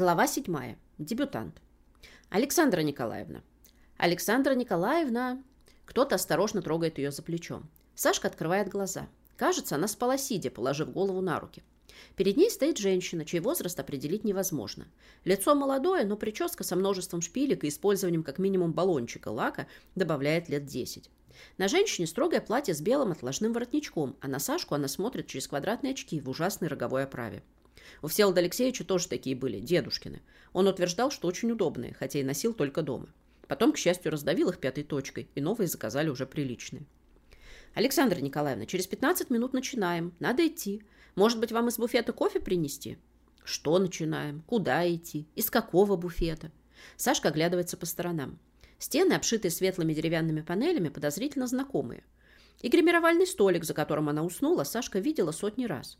Глава 7. Дебютант. Александра Николаевна. Александра Николаевна. Кто-то осторожно трогает ее за плечо. Сашка открывает глаза. Кажется, она спала сидя, положив голову на руки. Перед ней стоит женщина, чей возраст определить невозможно. Лицо молодое, но прическа со множеством шпилек и использованием как минимум баллончика лака добавляет лет 10. На женщине строгое платье с белым отложным воротничком, а на Сашку она смотрит через квадратные очки в ужасной роговой оправе. У Всеволода Алексеевича тоже такие были, дедушкины. Он утверждал, что очень удобные, хотя и носил только дома. Потом, к счастью, раздавил их пятой точкой, и новые заказали уже приличные. «Александра Николаевна, через 15 минут начинаем. Надо идти. Может быть, вам из буфета кофе принести?» «Что начинаем? Куда идти? Из какого буфета?» Сашка оглядывается по сторонам. Стены, обшитые светлыми деревянными панелями, подозрительно знакомые. И гримировальный столик, за которым она уснула, Сашка видела сотни раз.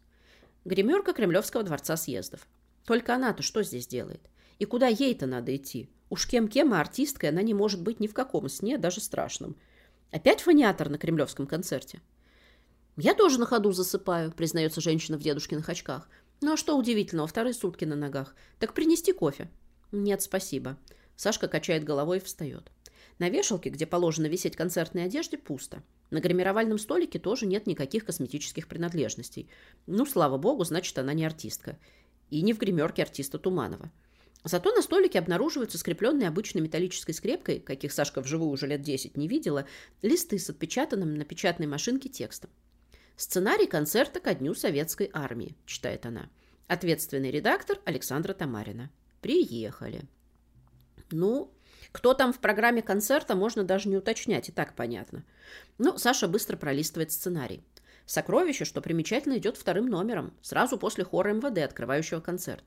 Гримерка Кремлевского дворца съездов. Только она-то что здесь делает? И куда ей-то надо идти? Уж кем-кем, а артисткой она не может быть ни в каком сне, даже страшном. Опять фониатор на кремлевском концерте? Я тоже на ходу засыпаю, признается женщина в дедушкиных очках. Ну а что удивительного, вторые сутки на ногах. Так принести кофе? Нет, спасибо. Сашка качает головой и встает. На вешалке, где положено висеть концертной одежде, пусто. На гримировальном столике тоже нет никаких косметических принадлежностей. Ну, слава богу, значит, она не артистка. И не в гримерке артиста Туманова. Зато на столике обнаруживаются скрепленные обычной металлической скрепкой, каких Сашка вживую уже лет 10 не видела, листы с отпечатанным на печатной машинке текстом. «Сценарий концерта ко Дню Советской Армии», – читает она. Ответственный редактор Александра Тамарина. «Приехали». Ну, кто там в программе концерта, можно даже не уточнять, и так понятно. Ну, Саша быстро пролистывает сценарий. «Сокровище», что примечательно, идет вторым номером, сразу после хора МВД, открывающего концерт.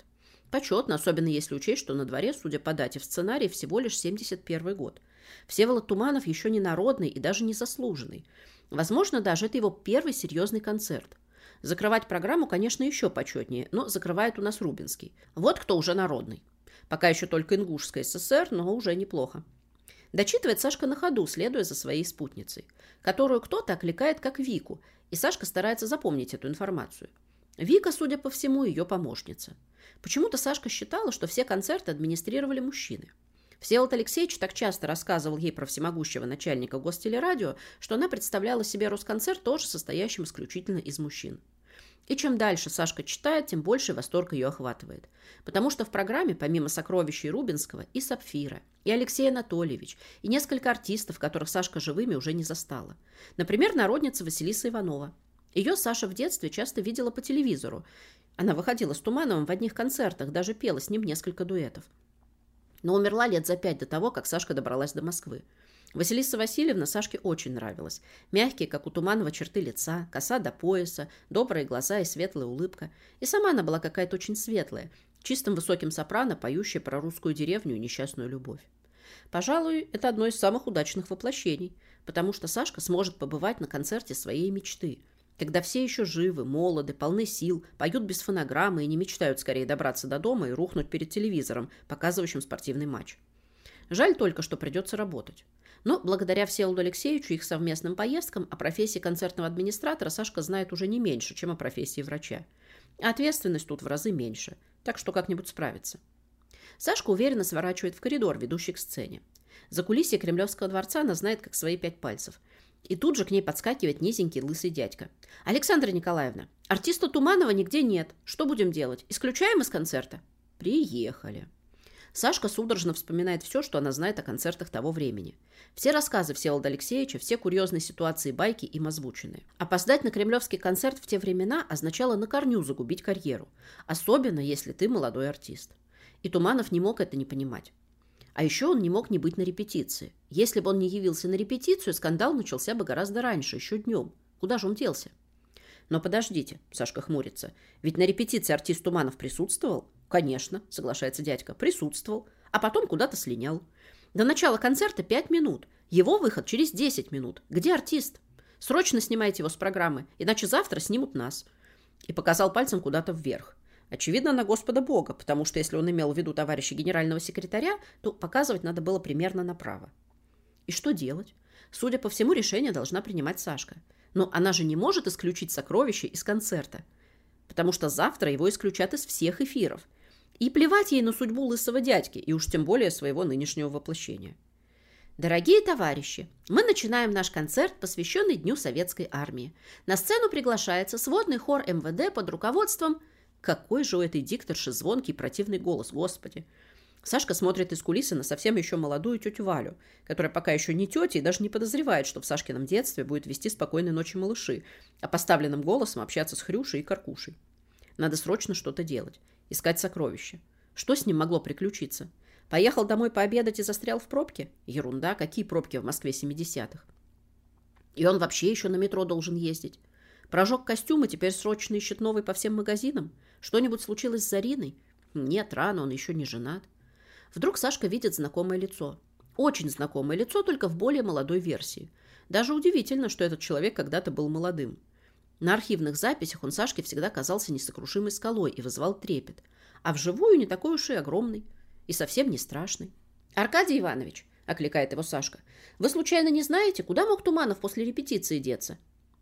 Почетно, особенно если учесть, что на дворе, судя по дате в сценарии, всего лишь 71 год. Всеволод Туманов еще не народный и даже не заслуженный. Возможно, даже это его первый серьезный концерт. Закрывать программу, конечно, еще почетнее, но закрывает у нас Рубинский. Вот кто уже народный. Пока еще только Ингушская ССР, но уже неплохо. Дочитывает Сашка на ходу, следуя за своей спутницей, которую кто-то окликает как Вику, и Сашка старается запомнить эту информацию. Вика, судя по всему, ее помощница. Почему-то Сашка считала, что все концерты администрировали мужчины. Всеволод Алексеевич так часто рассказывал ей про всемогущего начальника гостелерадио, что она представляла себе Росконцерт тоже состоящим исключительно из мужчин. И чем дальше Сашка читает, тем больше восторг ее охватывает. Потому что в программе, помимо сокровищей Рубинского, и Сапфира, и Алексей Анатольевич, и несколько артистов, которых Сашка живыми уже не застала. Например, народница Василиса Иванова. Ее Саша в детстве часто видела по телевизору. Она выходила с Тумановым в одних концертах, даже пела с ним несколько дуэтов. Но умерла лет за пять до того, как Сашка добралась до Москвы. Василиса Васильевна Сашке очень нравилась. Мягкие, как у Туманова, черты лица, коса до пояса, добрые глаза и светлая улыбка. И сама она была какая-то очень светлая, чистым высоким сопрано, поющая про русскую деревню и несчастную любовь. Пожалуй, это одно из самых удачных воплощений, потому что Сашка сможет побывать на концерте своей мечты, когда все еще живы, молоды, полны сил, поют без фонограммы и не мечтают скорее добраться до дома и рухнуть перед телевизором, показывающим спортивный матч. Жаль только, что придется работать. Но благодаря Всеволоду Алексеевичу и их совместным поездкам о профессии концертного администратора Сашка знает уже не меньше, чем о профессии врача. А ответственность тут в разы меньше, так что как-нибудь справится. Сашка уверенно сворачивает в коридор, ведущий к сцене. За кулисье Кремлевского дворца она знает как свои пять пальцев. И тут же к ней подскакивает низенький лысый дядька. «Александра Николаевна, артиста Туманова нигде нет. Что будем делать? Исключаем из концерта?» «Приехали». Сашка судорожно вспоминает все, что она знает о концертах того времени. Все рассказы Всеволода Алексеевича, все курьезные ситуации байки им озвучены. Опоздать на кремлевский концерт в те времена означало на корню загубить карьеру. Особенно, если ты молодой артист. И Туманов не мог это не понимать. А еще он не мог не быть на репетиции. Если бы он не явился на репетицию, скандал начался бы гораздо раньше, еще днем. Куда же он делся? Но подождите, Сашка хмурится. Ведь на репетиции артист Туманов присутствовал? Конечно, соглашается дядька, присутствовал. А потом куда-то слинял. До начала концерта пять минут. Его выход через десять минут. Где артист? Срочно снимайте его с программы, иначе завтра снимут нас. И показал пальцем куда-то вверх. Очевидно, на Господа Бога, потому что если он имел в виду товарища генерального секретаря, то показывать надо было примерно направо. И что делать? Судя по всему, решение должна принимать Сашка. Но она же не может исключить сокровище из концерта, потому что завтра его исключат из всех эфиров. И плевать ей на судьбу лысого дядьки, и уж тем более своего нынешнего воплощения. Дорогие товарищи, мы начинаем наш концерт, посвященный Дню Советской Армии. На сцену приглашается сводный хор МВД под руководством... Какой же у этой дикторши звонкий противный голос, господи! Сашка смотрит из кулисы на совсем еще молодую тетю Валю, которая пока еще не тетя и даже не подозревает, что в Сашкином детстве будет вести спокойной ночи малыши, а поставленным голосом общаться с Хрюшей и Каркушей. Надо срочно что-то делать, искать сокровища. Что с ним могло приключиться? Поехал домой пообедать и застрял в пробке? Ерунда, какие пробки в Москве 70-х? И он вообще еще на метро должен ездить. Прожег костюм и теперь срочно ищет новый по всем магазинам. Что-нибудь случилось с Зариной? Нет, рано, он еще не женат. Вдруг Сашка видит знакомое лицо. Очень знакомое лицо, только в более молодой версии. Даже удивительно, что этот человек когда-то был молодым. На архивных записях он Сашке всегда казался несокрушимой скалой и вызывал трепет. А вживую не такой уж и огромный и совсем не страшный. «Аркадий Иванович», — окликает его Сашка, — «вы случайно не знаете, куда мог Туманов после репетиции деться?»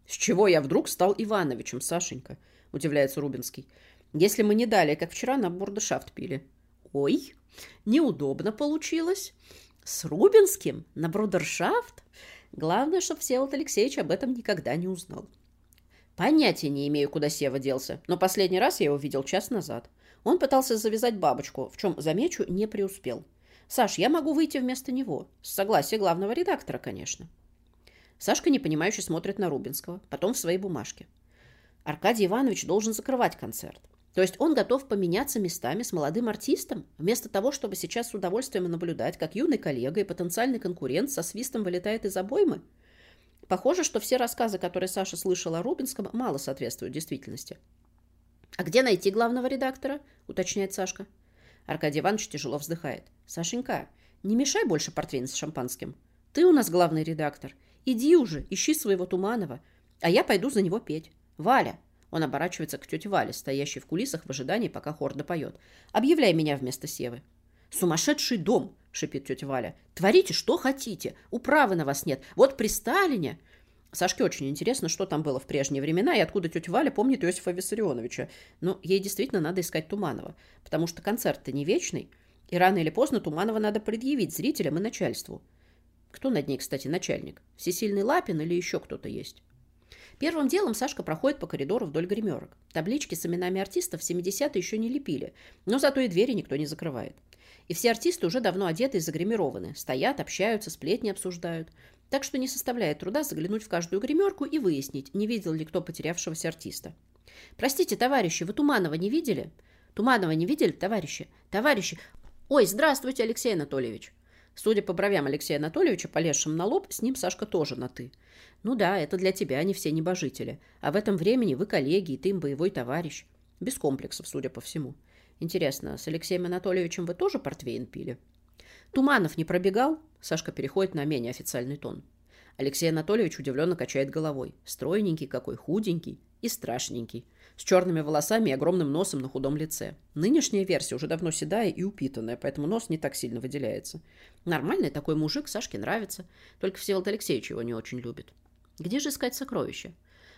«С чего я вдруг стал Ивановичем, Сашенька?» — удивляется Рубинский. «Если мы не дали, как вчера на бурдешафт пили». «Ой, неудобно получилось. С Рубинским на брудершафт? Главное, чтобы Всеволод Алексеевич об этом никогда не узнал. Понятия не имею, куда Сева делся, но последний раз я его видел час назад. Он пытался завязать бабочку, в чем, замечу, не преуспел. Саш, я могу выйти вместо него. С согласия главного редактора, конечно. Сашка непонимающе смотрит на Рубинского, потом в своей бумажке. Аркадий Иванович должен закрывать концерт. То есть он готов поменяться местами с молодым артистом, вместо того, чтобы сейчас с удовольствием наблюдать, как юный коллега и потенциальный конкурент со свистом вылетает из обоймы? Похоже, что все рассказы, которые Саша слышала о Рубинском, мало соответствуют действительности. «А где найти главного редактора?» – уточняет Сашка. Аркадий Иванович тяжело вздыхает. «Сашенька, не мешай больше портвейн с шампанским. Ты у нас главный редактор. Иди уже, ищи своего Туманова, а я пойду за него петь. Валя!» Он оборачивается к тете Вале, стоящей в кулисах в ожидании, пока хор допоет. «Объявляй меня вместо Севы». «Сумасшедший дом!» — шипит тетя Валя. «Творите, что хотите. Управы на вас нет. Вот при Сталине...» Сашке очень интересно, что там было в прежние времена и откуда тетя Валя помнит Иосифа Виссарионовича. Но ей действительно надо искать Туманова, потому что концерт-то не вечный, и рано или поздно Туманова надо предъявить зрителям и начальству. Кто над ней, кстати, начальник? Всесильный Лапин или еще кто-то есть? Первым делом Сашка проходит по коридору вдоль гримерок. Таблички с именами артистов в 70-е еще не лепили, но зато и двери никто не закрывает. И все артисты уже давно одеты и загримированы, стоят, общаются, сплетни обсуждают. Так что не составляет труда заглянуть в каждую гримерку и выяснить, не видел ли кто потерявшегося артиста. «Простите, товарищи, вы Туманова не видели?» «Туманова не видели, товарищи?» «Товарищи!» «Ой, здравствуйте, Алексей Анатольевич!» Судя по бровям Алексея Анатольевича, полезшим на лоб, с ним Сашка тоже на «ты». «Ну да, это для тебя, они все небожители. А в этом времени вы коллеги, и ты им боевой товарищ. Без комплексов, судя по всему. Интересно, с Алексеем Анатольевичем вы тоже портвейн пили?» Туманов не пробегал? Сашка переходит на менее официальный тон. Алексей Анатольевич удивленно качает головой. Стройненький какой, худенький и страшненький. С черными волосами и огромным носом на худом лице. Нынешняя версия уже давно седая и упитанная, поэтому нос не так сильно выделяется. Нормальный такой мужик, Сашке нравится. Только Всеволод Алексеевич его не очень любит. Где же искать сокровища?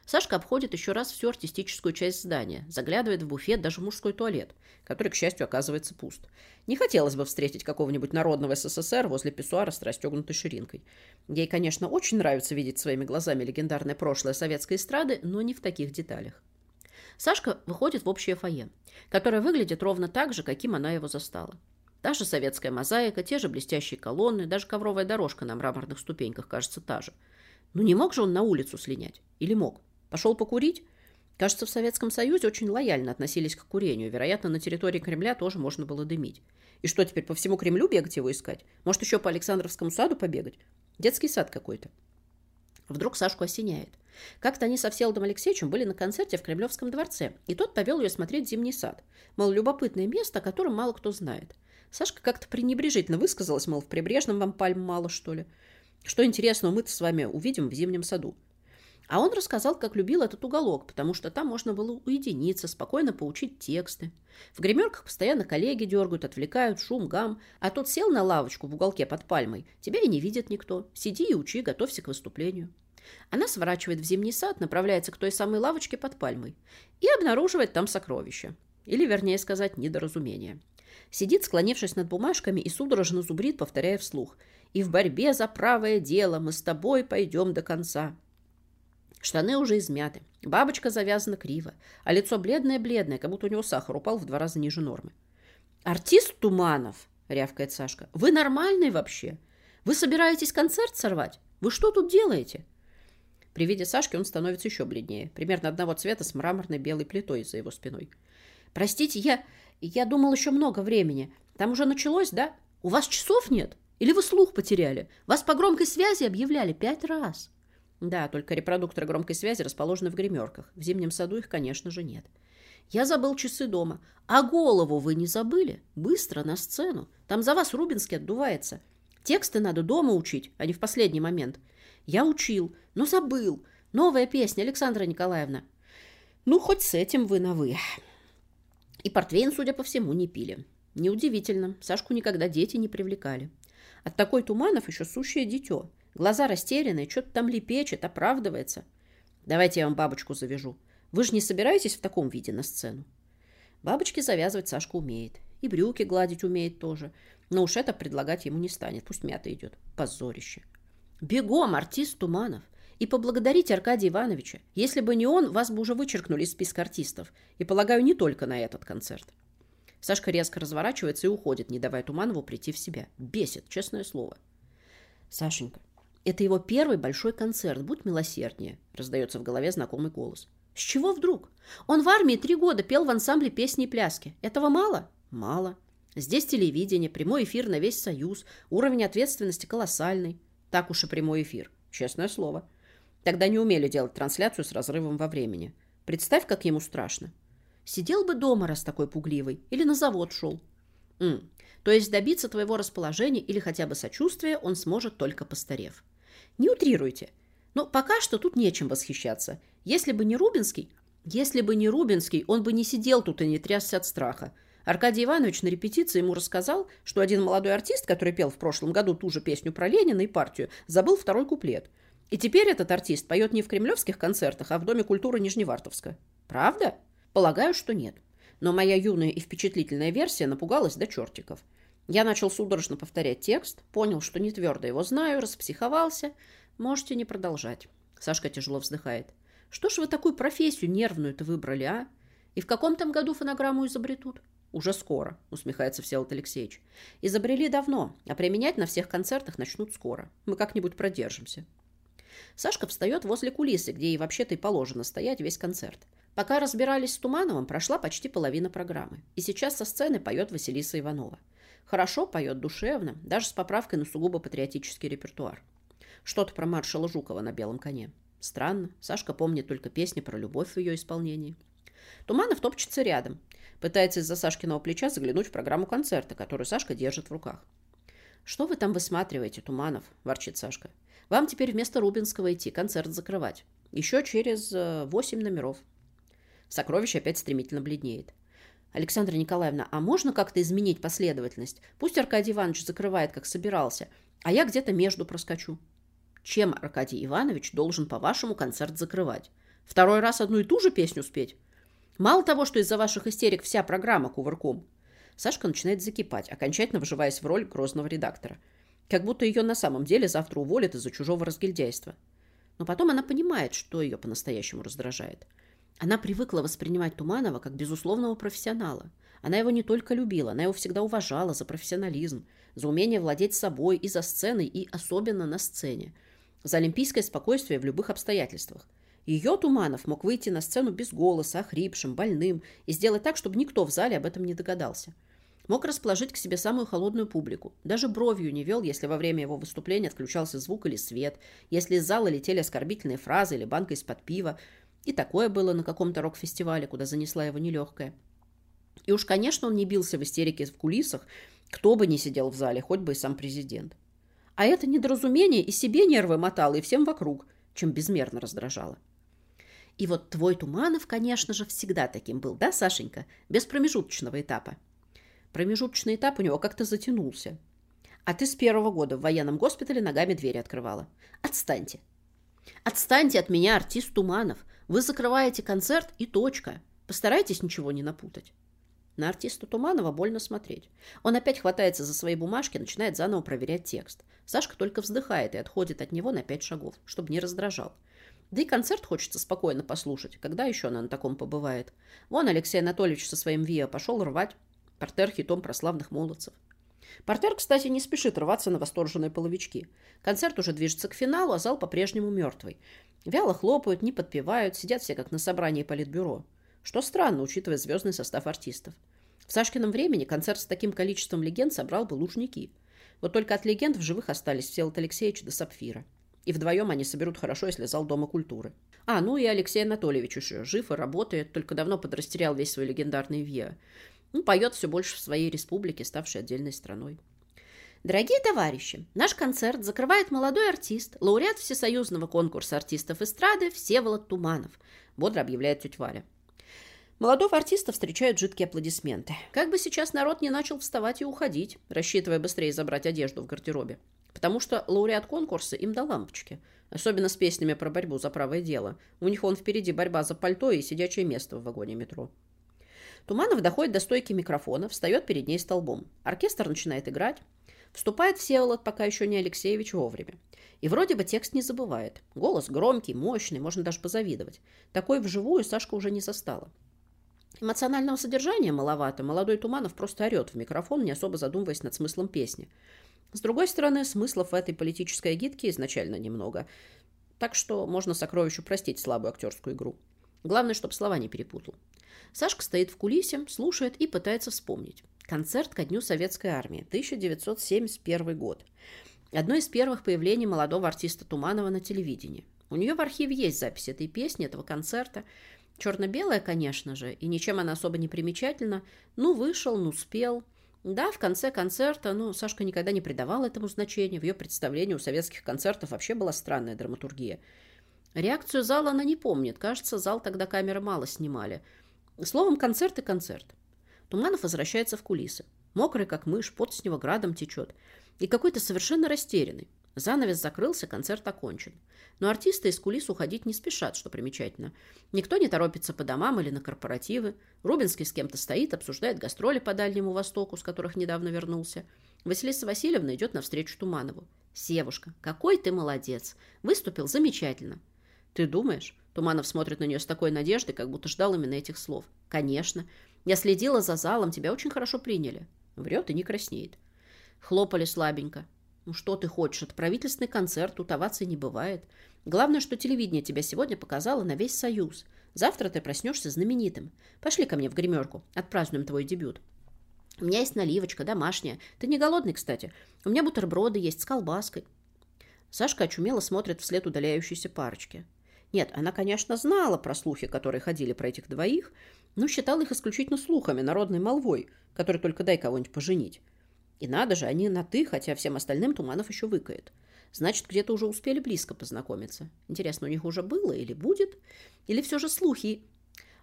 Сашка обходит еще раз всю артистическую часть здания, заглядывает в буфет, даже в мужской туалет, который, к счастью, оказывается пуст. Не хотелось бы встретить какого-нибудь народного СССР возле писсуара с расстегнутой ширинкой. Ей, конечно, очень нравится видеть своими глазами легендарное прошлое советской эстрады, но не в таких деталях. Сашка выходит в общее фойе, которое выглядит ровно так же, каким она его застала. Та же советская мозаика, те же блестящие колонны, даже ковровая дорожка на мраморных ступеньках кажется та же. Ну не мог же он на улицу слинять? Или мог? Пошел покурить? Кажется, в Советском Союзе очень лояльно относились к курению. Вероятно, на территории Кремля тоже можно было дымить. И что, теперь по всему Кремлю бегать его искать? Может, еще по Александровскому саду побегать? Детский сад какой-то. Вдруг Сашку осеняет. Как-то они со Всеволодом Алексеевичем были на концерте в Кремлевском дворце, и тот повел ее смотреть зимний сад. Мол, любопытное место, о котором мало кто знает. Сашка как-то пренебрежительно высказалась, мол, в прибрежном вам пальм мало, что ли. Что интересного мы-то с вами увидим в зимнем саду. А он рассказал, как любил этот уголок, потому что там можно было уединиться, спокойно поучить тексты. В гримерках постоянно коллеги дергают, отвлекают, шум, гам. А тот сел на лавочку в уголке под пальмой. Тебя и не видит никто. Сиди и учи, готовься к выступлению. Она сворачивает в зимний сад, направляется к той самой лавочке под пальмой и обнаруживает там сокровище. Или, вернее сказать, недоразумение. Сидит, склонившись над бумажками, и судорожно зубрит, повторяя вслух. «И в борьбе за правое дело мы с тобой пойдем до конца». Штаны уже измяты, бабочка завязана криво, а лицо бледное-бледное, как будто у него сахар упал в два раза ниже нормы. «Артист Туманов!» — рявкает Сашка. «Вы нормальный вообще? Вы собираетесь концерт сорвать? Вы что тут делаете?» При виде Сашки он становится еще бледнее, примерно одного цвета с мраморной белой плитой за его спиной. «Простите, я... я думал еще много времени. Там уже началось, да? У вас часов нет? Или вы слух потеряли? Вас по громкой связи объявляли пять раз». Да, только репродукторы громкой связи расположены в гримерках. В зимнем саду их, конечно же, нет. Я забыл часы дома. А голову вы не забыли? Быстро на сцену. Там за вас Рубинский отдувается. Тексты надо дома учить, а не в последний момент. Я учил, но забыл. Новая песня, Александра Николаевна. Ну, хоть с этим вы на «вы». И портвейн, судя по всему, не пили. Неудивительно, Сашку никогда дети не привлекали. От такой туманов еще сущее дитё. Глаза растерянные, что-то там лепечет, оправдывается. Давайте я вам бабочку завяжу. Вы же не собираетесь в таком виде на сцену? Бабочки завязывать Сашка умеет. И брюки гладить умеет тоже. Но уж это предлагать ему не станет. Пусть мята идет. Позорище. Бегом, артист Туманов. И поблагодарите Аркадия Ивановича. Если бы не он, вас бы уже вычеркнули из списка артистов. И, полагаю, не только на этот концерт. Сашка резко разворачивается и уходит, не давая Туманову прийти в себя. Бесит, честное слово. Сашенька, это его первый большой концерт, будь милосерднее, раздается в голове знакомый голос. С чего вдруг? Он в армии три года пел в ансамбле песни и пляски. Этого мало? Мало. Здесь телевидение, прямой эфир на весь Союз, уровень ответственности колоссальный. Так уж и прямой эфир, честное слово. Тогда не умели делать трансляцию с разрывом во времени. Представь, как ему страшно. Сидел бы дома, раз такой пугливый, или на завод шел. М. То есть добиться твоего расположения или хотя бы сочувствия он сможет только постарев. Не утрируйте. Но пока что тут нечем восхищаться. Если бы не Рубинский... Если бы не Рубинский, он бы не сидел тут и не трясся от страха. Аркадий Иванович на репетиции ему рассказал, что один молодой артист, который пел в прошлом году ту же песню про Ленина и партию, забыл второй куплет. И теперь этот артист поет не в кремлевских концертах, а в Доме культуры Нижневартовска. Правда? Полагаю, что нет. Но моя юная и впечатлительная версия напугалась до чертиков. Я начал судорожно повторять текст, понял, что не твердо его знаю, распсиховался. Можете не продолжать. Сашка тяжело вздыхает. Что ж вы такую профессию нервную-то выбрали, а? И в каком там году фонограмму изобретут? Уже скоро, усмехается Всеволод Алексеевич. Изобрели давно, а применять на всех концертах начнут скоро. Мы как-нибудь продержимся. Сашка встает возле кулисы, где ей вообще-то и положено стоять весь концерт. Пока разбирались с Тумановым, прошла почти половина программы. И сейчас со сцены поет Василиса Иванова. Хорошо поет, душевно, даже с поправкой на сугубо патриотический репертуар. Что-то про маршала Жукова на белом коне. Странно, Сашка помнит только песни про любовь в ее исполнении. Туманов топчется рядом. Пытается из-за Сашкиного плеча заглянуть в программу концерта, которую Сашка держит в руках. «Что вы там высматриваете, Туманов?» – ворчит Сашка. «Вам теперь вместо Рубинского идти концерт закрывать. Еще через э, восемь номеров». Сокровище опять стремительно бледнеет. Александра Николаевна, а можно как-то изменить последовательность? Пусть Аркадий Иванович закрывает, как собирался, а я где-то между проскочу. Чем Аркадий Иванович должен, по-вашему, концерт закрывать? Второй раз одну и ту же песню спеть? Мало того, что из-за ваших истерик вся программа кувырком. Сашка начинает закипать, окончательно вживаясь в роль грозного редактора. Как будто ее на самом деле завтра уволят из-за чужого разгильдяйства. Но потом она понимает, что ее по-настоящему раздражает – она привыкла воспринимать Туманова как безусловного профессионала. Она его не только любила, она его всегда уважала за профессионализм, за умение владеть собой и за сценой, и особенно на сцене, за олимпийское спокойствие в любых обстоятельствах. Ее Туманов мог выйти на сцену без голоса, охрипшим, больным, и сделать так, чтобы никто в зале об этом не догадался. Мог расположить к себе самую холодную публику. Даже бровью не вел, если во время его выступления отключался звук или свет, если из зала летели оскорбительные фразы или банка из-под пива, и такое было на каком-то рок-фестивале, куда занесла его нелегкая. И уж, конечно, он не бился в истерике в кулисах, кто бы ни сидел в зале, хоть бы и сам президент. А это недоразумение и себе нервы мотало, и всем вокруг, чем безмерно раздражало. И вот твой Туманов, конечно же, всегда таким был, да, Сашенька? Без промежуточного этапа. Промежуточный этап у него как-то затянулся. А ты с первого года в военном госпитале ногами двери открывала. Отстаньте. Отстаньте от меня, артист Туманов. Вы закрываете концерт и точка. Постарайтесь ничего не напутать. На артиста Туманова больно смотреть. Он опять хватается за свои бумажки, начинает заново проверять текст. Сашка только вздыхает и отходит от него на пять шагов, чтобы не раздражал. Да и концерт хочется спокойно послушать. Когда еще она на таком побывает? Вон Алексей Анатольевич со своим ВИА пошел рвать портер хитом прославных молодцев. Портер, кстати, не спешит рваться на восторженные половички. Концерт уже движется к финалу, а зал по-прежнему мертвый. Вяло хлопают, не подпевают, сидят все как на собрании политбюро. Что странно, учитывая звездный состав артистов. В Сашкином времени концерт с таким количеством легенд собрал бы Лужники. Вот только от легенд в живых остались Всеволод Алексеевич до Сапфира. И вдвоем они соберут хорошо, если зал Дома культуры. А, ну и Алексей Анатольевич еще жив и работает, только давно подрастерял весь свой легендарный ВИА. Ну, поет все больше в своей республике, ставшей отдельной страной. Дорогие товарищи, наш концерт закрывает молодой артист, лауреат Всесоюзного конкурса артистов эстрады Всеволод Туманов, бодро объявляет тетя Валя. Молодого артиста встречают жидкие аплодисменты. Как бы сейчас народ не начал вставать и уходить, рассчитывая быстрее забрать одежду в гардеробе. Потому что лауреат конкурса им до лампочки. Особенно с песнями про борьбу за правое дело. У них он впереди борьба за пальто и сидячее место в вагоне метро. Туманов доходит до стойки микрофона, встает перед ней столбом. Оркестр начинает играть. Вступает Всеволод, пока еще не Алексеевич, вовремя. И вроде бы текст не забывает. Голос громкий, мощный, можно даже позавидовать. Такой вживую Сашка уже не застала. Эмоционального содержания маловато. Молодой Туманов просто орет в микрофон, не особо задумываясь над смыслом песни. С другой стороны, смыслов в этой политической гидке изначально немного. Так что можно сокровищу простить слабую актерскую игру. Главное, чтобы слова не перепутал. Сашка стоит в кулисе, слушает и пытается вспомнить. Концерт ко Дню Советской Армии, 1971 год. Одно из первых появлений молодого артиста Туманова на телевидении. У нее в архиве есть запись этой песни, этого концерта. Черно-белая, конечно же, и ничем она особо не примечательна. Ну, вышел, ну, спел. Да, в конце концерта, ну, Сашка никогда не придавала этому значения. В ее представлении у советских концертов вообще была странная драматургия. Реакцию зала она не помнит. Кажется, зал тогда камеры мало снимали. Словом, концерт и концерт. Туманов возвращается в кулисы. Мокрый, как мышь, пот с него градом течет. И какой-то совершенно растерянный. Занавес закрылся, концерт окончен. Но артисты из кулис уходить не спешат, что примечательно. Никто не торопится по домам или на корпоративы. Рубинский с кем-то стоит, обсуждает гастроли по Дальнему Востоку, с которых недавно вернулся. Василиса Васильевна идет навстречу Туманову. «Севушка, какой ты молодец! Выступил замечательно!» «Ты думаешь?» Туманов смотрит на нее с такой надеждой, как будто ждал именно этих слов. «Конечно. Я следила за залом, тебя очень хорошо приняли». Врет и не краснеет. Хлопали слабенько. Ну что ты хочешь, это правительственный концерт, тут оваций не бывает. Главное, что телевидение тебя сегодня показало на весь Союз. Завтра ты проснешься знаменитым. Пошли ко мне в гримерку, отпразднуем твой дебют. У меня есть наливочка, домашняя. Ты не голодный, кстати. У меня бутерброды есть с колбаской. Сашка очумело смотрит вслед удаляющейся парочки. Нет, она, конечно, знала про слухи, которые ходили про этих двоих, но считала их исключительно слухами, народной молвой, который только дай кого-нибудь поженить. И надо же, они на «ты», хотя всем остальным Туманов еще выкает. Значит, где-то уже успели близко познакомиться. Интересно, у них уже было или будет? Или все же слухи?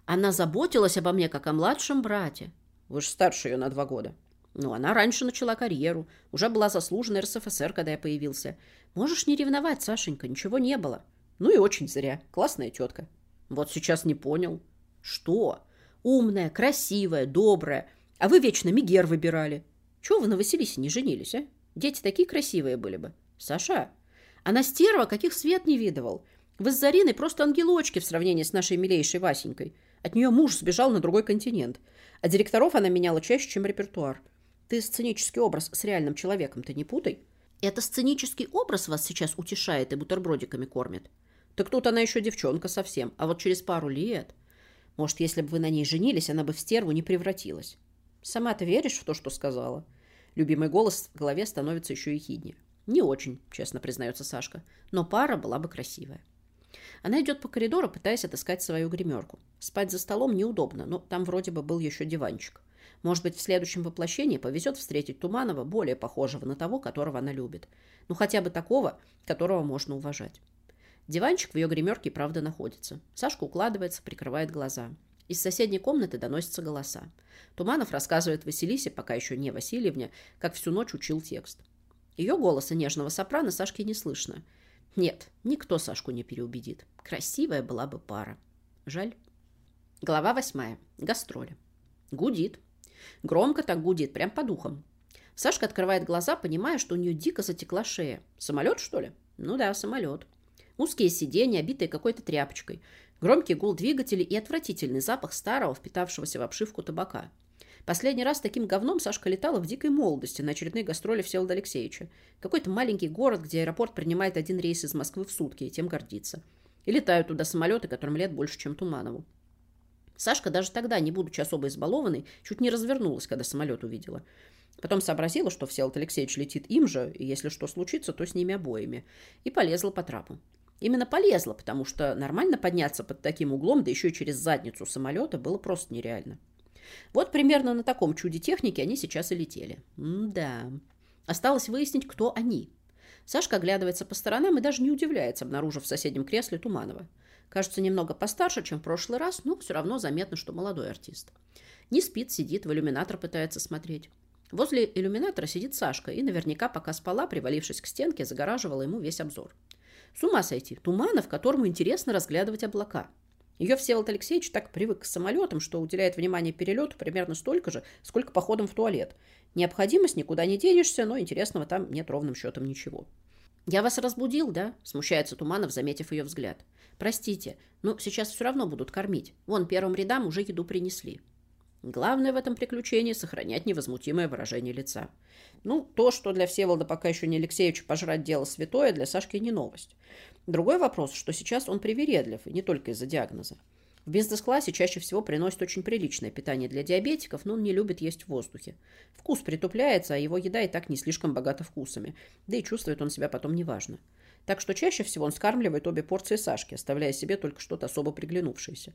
Она заботилась обо мне, как о младшем брате. Вы же старше ее на два года. Ну, она раньше начала карьеру. Уже была заслуженной РСФСР, когда я появился. Можешь не ревновать, Сашенька, ничего не было. Ну и очень зря. Классная тетка. Вот сейчас не понял. Что? Умная, красивая, добрая. А вы вечно Мигер выбирали. Чего вы на Василисе не женились, а? Дети такие красивые были бы. Саша, она стерва, каких свет не видывал. Вы с Зариной просто ангелочки в сравнении с нашей милейшей Васенькой. От нее муж сбежал на другой континент. А директоров она меняла чаще, чем репертуар. Ты сценический образ с реальным человеком ты не путай. Это сценический образ вас сейчас утешает и бутербродиками кормит. Так тут она еще девчонка совсем, а вот через пару лет... Может, если бы вы на ней женились, она бы в стерву не превратилась. Сама ты веришь в то, что сказала? Любимый голос в голове становится еще ехиднее. Не очень, честно признается Сашка, но пара была бы красивая. Она идет по коридору, пытаясь отыскать свою гримерку. Спать за столом неудобно, но там вроде бы был еще диванчик. Может быть, в следующем воплощении повезет встретить Туманова, более похожего на того, которого она любит. Ну, хотя бы такого, которого можно уважать. Диванчик в ее гримерке, правда, находится. Сашка укладывается, прикрывает глаза. Из соседней комнаты доносятся голоса. Туманов рассказывает Василисе, пока еще не Васильевне, как всю ночь учил текст. Ее голоса нежного сопрано Сашке не слышно. Нет, никто Сашку не переубедит. Красивая была бы пара. Жаль. Глава восьмая. Гастроли. Гудит. Громко так гудит, прям по духам. Сашка открывает глаза, понимая, что у нее дико затекла шея. Самолет, что ли? Ну да, самолет. Узкие сиденья, обитые какой-то тряпочкой. Громкий гул двигателей и отвратительный запах старого, впитавшегося в обшивку табака. Последний раз таким говном Сашка летала в дикой молодости на очередные гастроли Всеволода Алексеевича. Какой-то маленький город, где аэропорт принимает один рейс из Москвы в сутки, и тем гордится. И летают туда самолеты, которым лет больше, чем Туманову. Сашка даже тогда, не будучи особо избалованной, чуть не развернулась, когда самолет увидела. Потом сообразила, что Всеволод Алексеевич летит им же, и если что случится, то с ними обоими. И полезла по трапу. Именно полезла, потому что нормально подняться под таким углом, да еще и через задницу самолета, было просто нереально. Вот примерно на таком чуде техники они сейчас и летели. М-да. Осталось выяснить, кто они. Сашка оглядывается по сторонам и даже не удивляется, обнаружив в соседнем кресле Туманова. Кажется, немного постарше, чем в прошлый раз, но все равно заметно, что молодой артист. Не спит, сидит, в иллюминатор пытается смотреть. Возле иллюминатора сидит Сашка и наверняка, пока спала, привалившись к стенке, загораживала ему весь обзор. С ума сойти. Туманов, которому интересно разглядывать облака. Ее Всеволод Алексеевич так привык к самолетам, что уделяет внимание перелету примерно столько же, сколько походам в туалет. Необходимость, никуда не денешься, но интересного там нет ровным счетом ничего. «Я вас разбудил, да?» – смущается Туманов, заметив ее взгляд. «Простите, но сейчас все равно будут кормить. Вон, первым рядам уже еду принесли». Главное в этом приключении – сохранять невозмутимое выражение лица. Ну, то, что для Всеволода пока еще не Алексеевича пожрать дело святое, для Сашки не новость. Другой вопрос, что сейчас он привередлив, и не только из-за диагноза. В бизнес-классе чаще всего приносит очень приличное питание для диабетиков, но он не любит есть в воздухе. Вкус притупляется, а его еда и так не слишком богата вкусами, да и чувствует он себя потом неважно. Так что чаще всего он скармливает обе порции Сашки, оставляя себе только что-то особо приглянувшееся.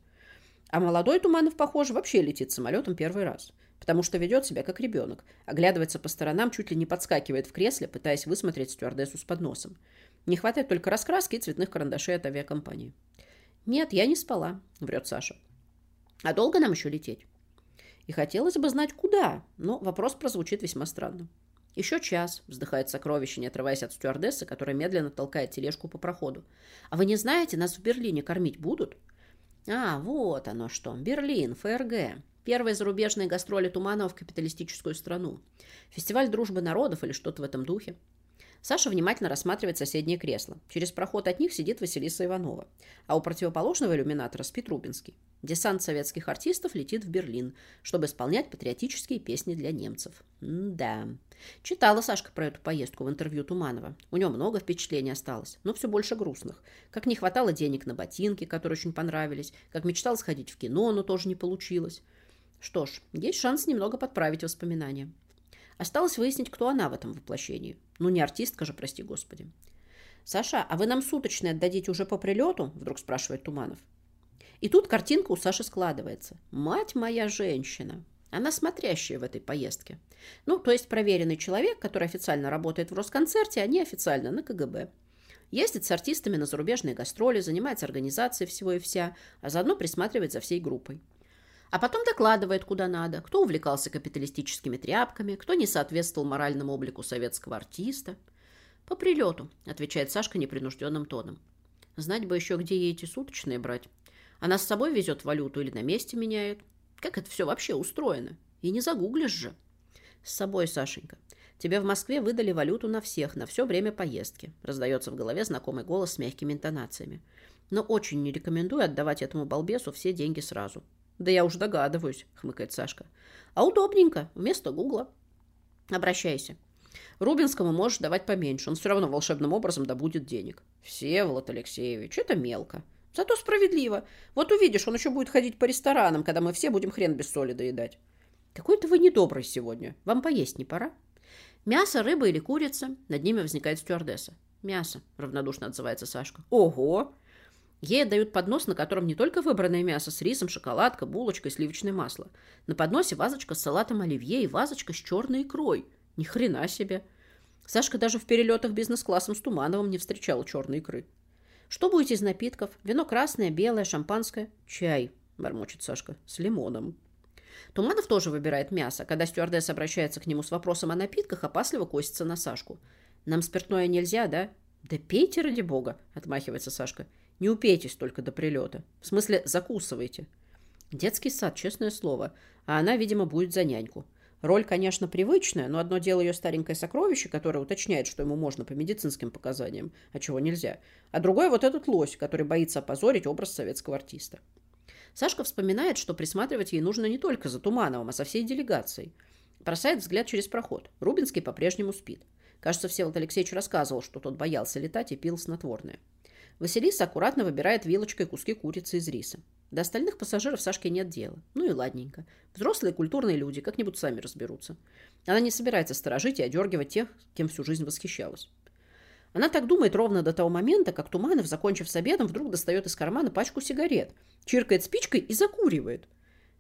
А молодой Туманов, похоже, вообще летит самолетом первый раз, потому что ведет себя как ребенок, оглядывается по сторонам, чуть ли не подскакивает в кресле, пытаясь высмотреть стюардессу с подносом. Не хватает только раскраски и цветных карандашей от авиакомпании. «Нет, я не спала», — врет Саша. «А долго нам еще лететь?» И хотелось бы знать, куда, но вопрос прозвучит весьма странно. «Еще час», — вздыхает сокровище, не отрываясь от стюардессы, которая медленно толкает тележку по проходу. «А вы не знаете, нас в Берлине кормить будут?» А, вот оно что. Берлин, ФРГ. Первые зарубежные гастроли Туманова в капиталистическую страну. Фестиваль дружбы народов или что-то в этом духе. Саша внимательно рассматривает соседнее кресло. Через проход от них сидит Василиса Иванова. А у противоположного иллюминатора спит Рубинский. Десант советских артистов летит в Берлин, чтобы исполнять патриотические песни для немцев. Да. Читала Сашка про эту поездку в интервью Туманова. У него много впечатлений осталось, но все больше грустных. Как не хватало денег на ботинки, которые очень понравились, как мечтал сходить в кино, но тоже не получилось. Что ж, есть шанс немного подправить воспоминания. Осталось выяснить, кто она в этом воплощении. Ну, не артистка же, прости господи. «Саша, а вы нам суточные отдадите уже по прилету?» – вдруг спрашивает Туманов. И тут картинка у Саши складывается. «Мать моя женщина!» Она смотрящая в этой поездке. Ну, то есть проверенный человек, который официально работает в Росконцерте, а не официально на КГБ. Ездит с артистами на зарубежные гастроли, занимается организацией всего и вся, а заодно присматривает за всей группой. А потом докладывает, куда надо, кто увлекался капиталистическими тряпками, кто не соответствовал моральному облику советского артиста. «По прилету», — отвечает Сашка непринужденным тоном. «Знать бы еще, где ей эти суточные брать. Она с собой везет валюту или на месте меняет. Как это все вообще устроено? И не загуглишь же». «С собой, Сашенька. Тебе в Москве выдали валюту на всех, на все время поездки», раздается в голове знакомый голос с мягкими интонациями. «Но очень не рекомендую отдавать этому балбесу все деньги сразу. «Да я уж догадываюсь», — хмыкает Сашка. «А удобненько, вместо Гугла». «Обращайся. Рубинскому можешь давать поменьше, он все равно волшебным образом добудет денег». «Всеволод Алексеевич, это мелко. Зато справедливо. Вот увидишь, он еще будет ходить по ресторанам, когда мы все будем хрен без соли доедать». «Какой-то вы недобрый сегодня. Вам поесть не пора?» «Мясо, рыба или курица?» Над ними возникает стюардесса. «Мясо», — равнодушно отзывается Сашка. «Ого!» Ей отдают поднос, на котором не только выбранное мясо с рисом, шоколадка, булочка и сливочное масло. На подносе вазочка с салатом оливье и вазочка с черной икрой. Ни хрена себе. Сашка даже в перелетах бизнес-классом с Тумановым не встречала черной икры. Что будете из напитков? Вино красное, белое, шампанское? Чай, бормочет Сашка, с лимоном. Туманов тоже выбирает мясо. Когда стюардесса обращается к нему с вопросом о напитках, опасливо косится на Сашку. «Нам спиртное нельзя, да?» «Да пейте, ради бога!» – отмахивается Сашка. Не упейтесь только до прилета. В смысле, закусывайте. Детский сад, честное слово. А она, видимо, будет за няньку. Роль, конечно, привычная, но одно дело ее старенькое сокровище, которое уточняет, что ему можно по медицинским показаниям, а чего нельзя. А другое вот этот лось, который боится опозорить образ советского артиста. Сашка вспоминает, что присматривать ей нужно не только за Тумановым, а со всей делегацией. Бросает взгляд через проход. Рубинский по-прежнему спит. Кажется, Всеволод Алексеевич рассказывал, что тот боялся летать и пил снотворное. Василиса аккуратно выбирает вилочкой куски курицы из риса. До остальных пассажиров Сашке нет дела. Ну и ладненько. Взрослые культурные люди как-нибудь сами разберутся. Она не собирается сторожить и одергивать тех, кем всю жизнь восхищалась. Она так думает ровно до того момента, как Туманов, закончив с обедом, вдруг достает из кармана пачку сигарет, чиркает спичкой и закуривает.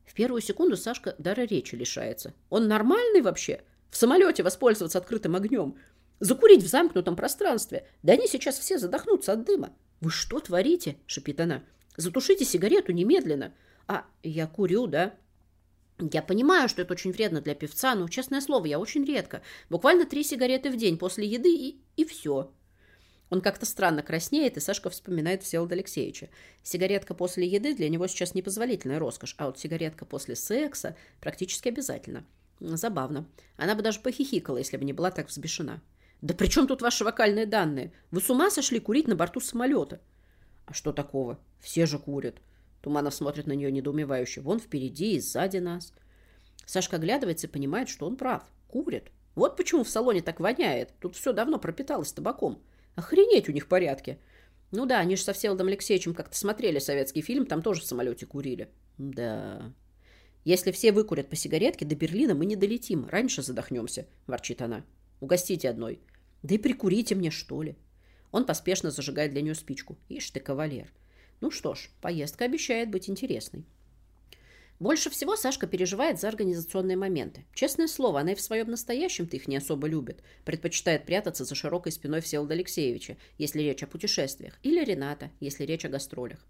В первую секунду Сашка дара речи лишается. Он нормальный вообще? В самолете воспользоваться открытым огнем? Закурить в замкнутом пространстве? Да они сейчас все задохнутся от дыма. «Вы что творите?» – шипит она. «Затушите сигарету немедленно». «А, я курю, да?» Я понимаю, что это очень вредно для певца, но, честное слово, я очень редко. Буквально три сигареты в день после еды и, и все. Он как-то странно краснеет, и Сашка вспоминает Всеволода Алексеевича. Сигаретка после еды для него сейчас непозволительная роскошь, а вот сигаретка после секса практически обязательно. Забавно. Она бы даже похихикала, если бы не была так взбешена. «Да при чем тут ваши вокальные данные? Вы с ума сошли курить на борту самолета?» «А что такого? Все же курят». Туманов смотрит на нее недоумевающе. «Вон впереди и сзади нас». Сашка оглядывается и понимает, что он прав. Курят. Вот почему в салоне так воняет. Тут все давно пропиталось табаком. Охренеть у них порядки. Ну да, они же со Всеволодом Алексеевичем как-то смотрели советский фильм, там тоже в самолете курили. Да. Если все выкурят по сигаретке, до Берлина мы не долетим. Раньше задохнемся, ворчит она. Угостите одной. Да и прикурите мне, что ли. Он поспешно зажигает для нее спичку. Ишь ты, кавалер. Ну что ж, поездка обещает быть интересной. Больше всего Сашка переживает за организационные моменты. Честное слово, она и в своем настоящем-то их не особо любит. Предпочитает прятаться за широкой спиной Всеволода Алексеевича, если речь о путешествиях, или Рената, если речь о гастролях.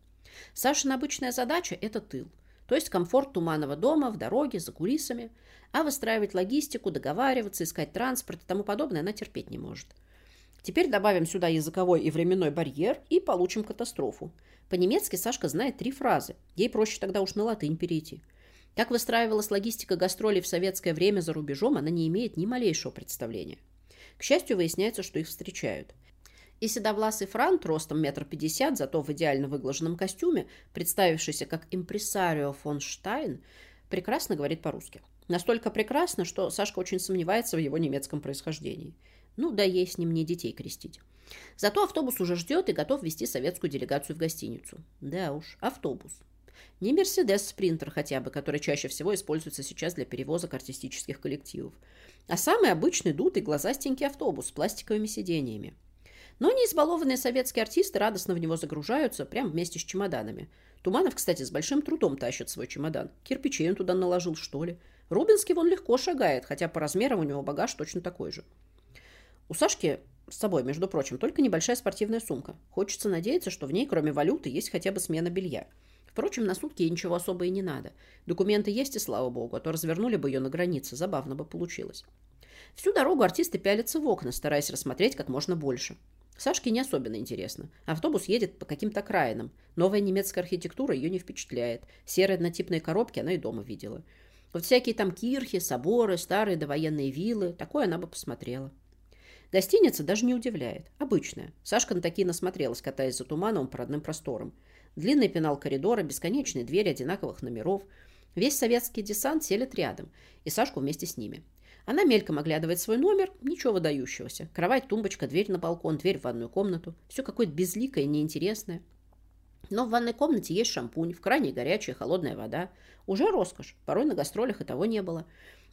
Сашина обычная задача – это тыл. То есть комфорт Туманного дома, в дороге, за кулисами. А выстраивать логистику, договариваться, искать транспорт и тому подобное она терпеть не может. Теперь добавим сюда языковой и временной барьер и получим катастрофу. По-немецки Сашка знает три фразы. Ей проще тогда уж на латынь перейти. Как выстраивалась логистика гастролей в советское время за рубежом, она не имеет ни малейшего представления. К счастью, выясняется, что их встречают. И седовласый франт, ростом метр пятьдесят, зато в идеально выглаженном костюме, представившийся как импресарио фон Штайн, прекрасно говорит по-русски. Настолько прекрасно, что Сашка очень сомневается в его немецком происхождении. Ну, да ей с ним не детей крестить. Зато автобус уже ждет и готов вести советскую делегацию в гостиницу. Да уж, автобус. Не Мерседес Спринтер хотя бы, который чаще всего используется сейчас для перевозок артистических коллективов, а самый обычный дутый глазастенький автобус с пластиковыми сидениями. Но не избалованные советские артисты радостно в него загружаются прямо вместе с чемоданами. Туманов, кстати, с большим трудом тащит свой чемодан. Кирпичей он туда наложил, что ли. Рубинский вон легко шагает, хотя по размерам у него багаж точно такой же. У Сашки с собой, между прочим, только небольшая спортивная сумка. Хочется надеяться, что в ней, кроме валюты, есть хотя бы смена белья. Впрочем, на сутки ничего особо и не надо. Документы есть, и слава богу, а то развернули бы ее на границе, забавно бы получилось. Всю дорогу артисты пялятся в окна, стараясь рассмотреть как можно больше. Сашке не особенно интересно. Автобус едет по каким-то краинам. Новая немецкая архитектура ее не впечатляет. Серые однотипные коробки она и дома видела. Вот всякие там кирхи, соборы, старые довоенные виллы. Такое она бы посмотрела. Гостиница даже не удивляет. Обычная. Сашка на такие насмотрелась, катаясь за туманом по родным просторам. Длинный пенал коридора, бесконечные двери одинаковых номеров. Весь советский десант селит рядом, и Сашку вместе с ними. Она мельком оглядывает свой номер, ничего выдающегося. Кровать, тумбочка, дверь на балкон, дверь в ванную комнату. Все какое-то безликое неинтересное. Но в ванной комнате есть шампунь, в кране горячая холодная вода. Уже роскошь. Порой на гастролях и того не было.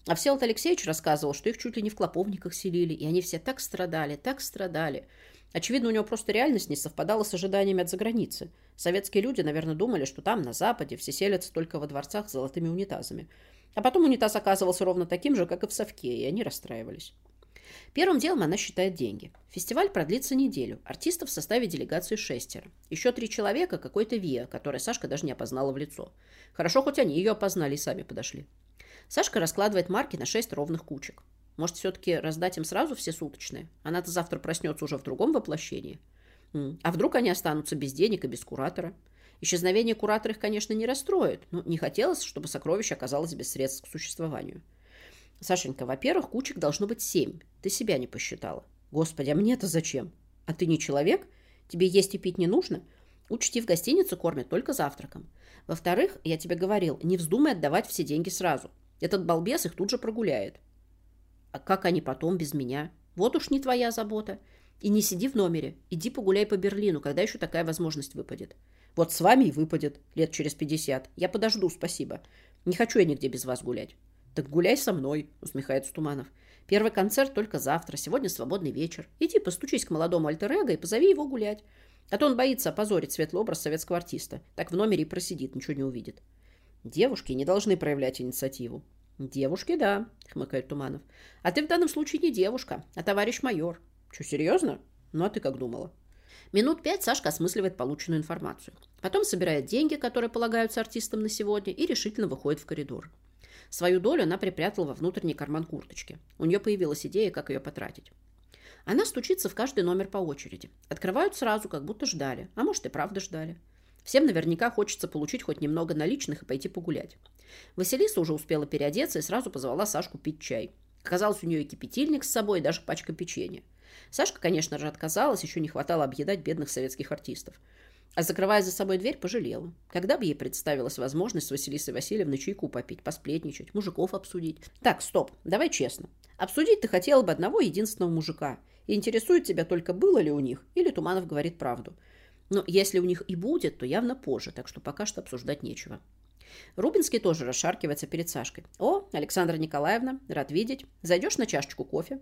А Всеволод Алексеевич рассказывал, что их чуть ли не в клоповниках селили, и они все так страдали, так страдали. Очевидно, у него просто реальность не совпадала с ожиданиями от заграницы. Советские люди, наверное, думали, что там, на Западе, все селятся только во дворцах с золотыми унитазами. А потом унитаз оказывался ровно таким же, как и в совке, и они расстраивались. Первым делом она считает деньги. Фестиваль продлится неделю. Артистов в составе делегации шестеро. Еще три человека, какой-то Виа, которая Сашка даже не опознала в лицо. Хорошо, хоть они ее опознали и сами подошли. Сашка раскладывает марки на шесть ровных кучек. Может, все-таки раздать им сразу все суточные? Она-то завтра проснется уже в другом воплощении. А вдруг они останутся без денег и без куратора? Исчезновение куратора их, конечно, не расстроит, но не хотелось, чтобы сокровище оказалось без средств к существованию. Сашенька, во-первых, кучек должно быть семь. Ты себя не посчитала. Господи, а мне-то зачем? А ты не человек? Тебе есть и пить не нужно? Учти, в гостинице кормят только завтраком. Во-вторых, я тебе говорил, не вздумай отдавать все деньги сразу. Этот балбес их тут же прогуляет. А как они потом без меня? Вот уж не твоя забота. И не сиди в номере. Иди погуляй по Берлину, когда еще такая возможность выпадет. Вот с вами и выпадет лет через пятьдесят. Я подожду, спасибо. Не хочу я нигде без вас гулять. Так гуляй со мной, усмехается Туманов. Первый концерт только завтра, сегодня свободный вечер. Иди постучись к молодому альтер и позови его гулять. А то он боится опозорить светлый образ советского артиста. Так в номере и просидит, ничего не увидит. Девушки не должны проявлять инициативу. Девушки, да, хмыкает Туманов. А ты в данном случае не девушка, а товарищ майор. Что, серьезно? Ну, а ты как думала? Минут пять Сашка осмысливает полученную информацию. Потом собирает деньги, которые полагаются артистам на сегодня, и решительно выходит в коридор. Свою долю она припрятала во внутренний карман курточки. У нее появилась идея, как ее потратить. Она стучится в каждый номер по очереди. Открывают сразу, как будто ждали. А может и правда ждали. Всем наверняка хочется получить хоть немного наличных и пойти погулять. Василиса уже успела переодеться и сразу позвала Сашку пить чай. Оказалось, у нее и кипятильник с собой, и даже пачка печенья. Сашка, конечно же, отказалась, еще не хватало объедать бедных советских артистов. А закрывая за собой дверь, пожалела. Когда бы ей представилась возможность с Василисой Васильевной чайку попить, посплетничать, мужиков обсудить. Так, стоп, давай честно. Обсудить ты хотела бы одного единственного мужика. И интересует тебя только, было ли у них, или Туманов говорит правду. Но если у них и будет, то явно позже, так что пока что обсуждать нечего. Рубинский тоже расшаркивается перед Сашкой. «О, Александра Николаевна, рад видеть. Зайдешь на чашечку кофе?»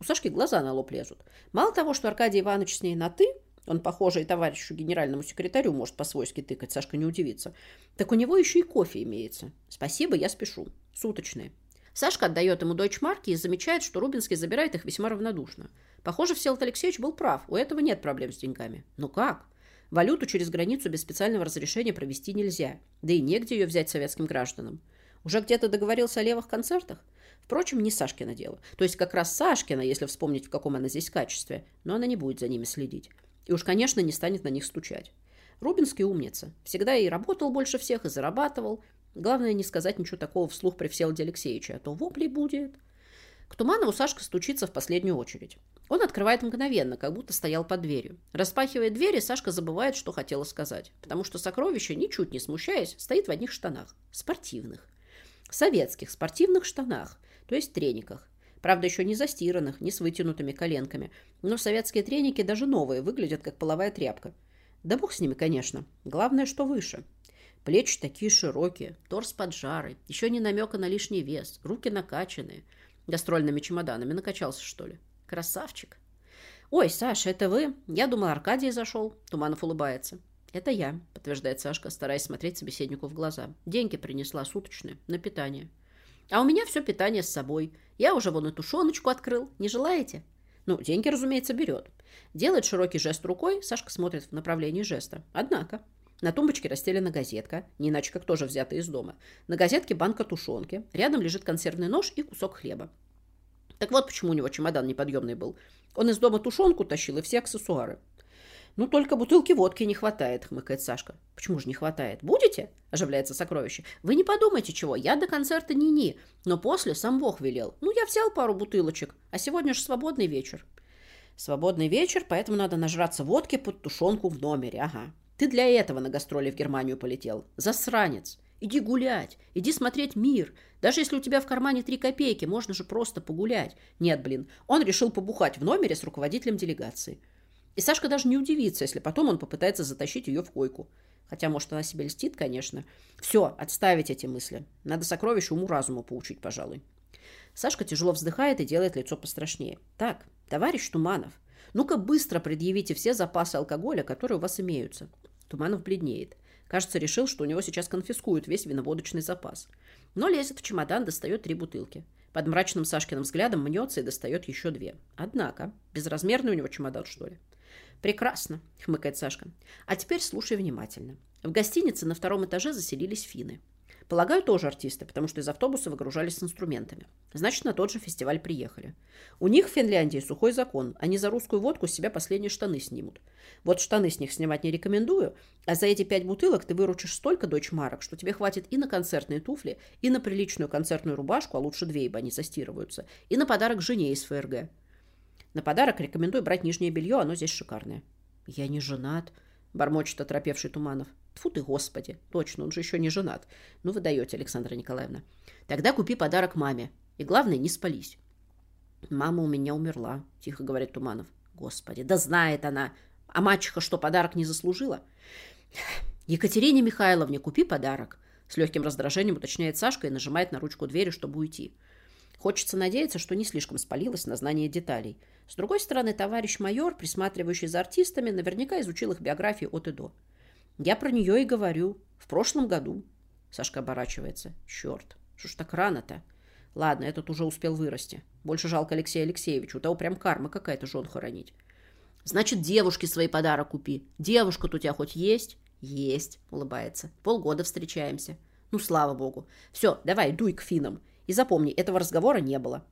У Сашки глаза на лоб лезут. Мало того, что Аркадий Иванович с ней на «ты», он, похоже, и товарищу генеральному секретарю может по-свойски тыкать, Сашка не удивится. Так у него еще и кофе имеется. Спасибо, я спешу. Суточные. Сашка отдает ему дойчмарки и замечает, что Рубинский забирает их весьма равнодушно. Похоже, Всеволод Алексеевич был прав, у этого нет проблем с деньгами. Ну как? Валюту через границу без специального разрешения провести нельзя, да и негде ее взять советским гражданам. Уже где-то договорился о левых концертах? Впрочем, не Сашкино дело. То есть как раз Сашкина, если вспомнить, в каком она здесь качестве, но она не будет за ними следить. И уж, конечно, не станет на них стучать. Рубинский умница. Всегда и работал больше всех, и зарабатывал. Главное, не сказать ничего такого вслух при Всеволоде Алексеевиче, а то воплей будет. К Туманову Сашка стучится в последнюю очередь. Он открывает мгновенно, как будто стоял под дверью. Распахивая двери, Сашка забывает, что хотела сказать, потому что сокровище, ничуть не смущаясь, стоит в одних штанах. Спортивных. Советских спортивных штанах, то есть трениках. Правда, еще не застиранных, не с вытянутыми коленками. Но советские треники, даже новые, выглядят как половая тряпка. Да бог с ними, конечно. Главное, что выше. Плечи такие широкие, торс поджарый, еще не намека на лишний вес, руки накачанные. Гастрольными чемоданами накачался, что ли? Красавчик. «Ой, Саша, это вы? Я думал, Аркадий зашел». Туманов улыбается. «Это я», — подтверждает Сашка, стараясь смотреть собеседнику в глаза. «Деньги принесла суточные на питание». «А у меня все питание с собой. Я уже вон и тушеночку открыл. Не желаете? Ну, деньги, разумеется, берет. Делает широкий жест рукой, Сашка смотрит в направлении жеста. Однако, на тумбочке расстелена газетка, не иначе как тоже взята из дома. На газетке банка тушенки, рядом лежит консервный нож и кусок хлеба. Так вот почему у него чемодан неподъемный был. Он из дома тушенку тащил и все аксессуары. «Ну, только бутылки водки не хватает», — хмыкает Сашка. «Почему же не хватает? Будете?» — оживляется сокровище. «Вы не подумайте чего, я до концерта ни-ни, но после сам Бог велел. Ну, я взял пару бутылочек, а сегодня же свободный вечер». «Свободный вечер, поэтому надо нажраться водки под тушенку в номере, ага. Ты для этого на гастроли в Германию полетел. Засранец. Иди гулять, иди смотреть мир. Даже если у тебя в кармане три копейки, можно же просто погулять. Нет, блин, он решил побухать в номере с руководителем делегации». И Сашка даже не удивится, если потом он попытается затащить ее в койку. Хотя, может, она себе льстит, конечно. Все, отставить эти мысли. Надо сокровище уму-разуму поучить, пожалуй. Сашка тяжело вздыхает и делает лицо пострашнее. Так, товарищ Туманов, ну-ка быстро предъявите все запасы алкоголя, которые у вас имеются. Туманов бледнеет. Кажется, решил, что у него сейчас конфискуют весь виноводочный запас. Но лезет в чемодан, достает три бутылки. Под мрачным Сашкиным взглядом мнется и достает еще две. Однако, безразмерный у него чемодан, что ли? «Прекрасно», — хмыкает Сашка. «А теперь слушай внимательно. В гостинице на втором этаже заселились финны. Полагаю, тоже артисты, потому что из автобуса выгружались с инструментами. Значит, на тот же фестиваль приехали. У них в Финляндии сухой закон. Они за русскую водку с себя последние штаны снимут. Вот штаны с них снимать не рекомендую, а за эти пять бутылок ты выручишь столько дочь-марок, что тебе хватит и на концертные туфли, и на приличную концертную рубашку, а лучше две, ибо они застирываются, и на подарок жене из ФРГ. На подарок рекомендую брать нижнее белье, оно здесь шикарное. Я не женат, бормочет оторопевший Туманов. Тфу ты, господи. Точно, он же еще не женат. Ну, вы даете, Александра Николаевна. Тогда купи подарок маме. И главное, не спались. Мама у меня умерла, тихо говорит Туманов. Господи, да знает она. А мачеха что, подарок не заслужила? Екатерине Михайловне купи подарок. С легким раздражением уточняет Сашка и нажимает на ручку двери, чтобы уйти. Хочется надеяться, что не слишком спалилась на знание деталей. С другой стороны, товарищ майор, присматривающий за артистами, наверняка изучил их биографии от и до. Я про нее и говорю. В прошлом году. Сашка оборачивается. Черт, что ж так рано-то? Ладно, этот уже успел вырасти. Больше жалко Алексея Алексеевича. У того прям карма какая-то жен хоронить. Значит, девушке свой подарок купи. Девушка-то у тебя хоть есть? Есть, улыбается. Полгода встречаемся. Ну, слава богу. Все, давай, дуй к финам. И запомни, этого разговора не было.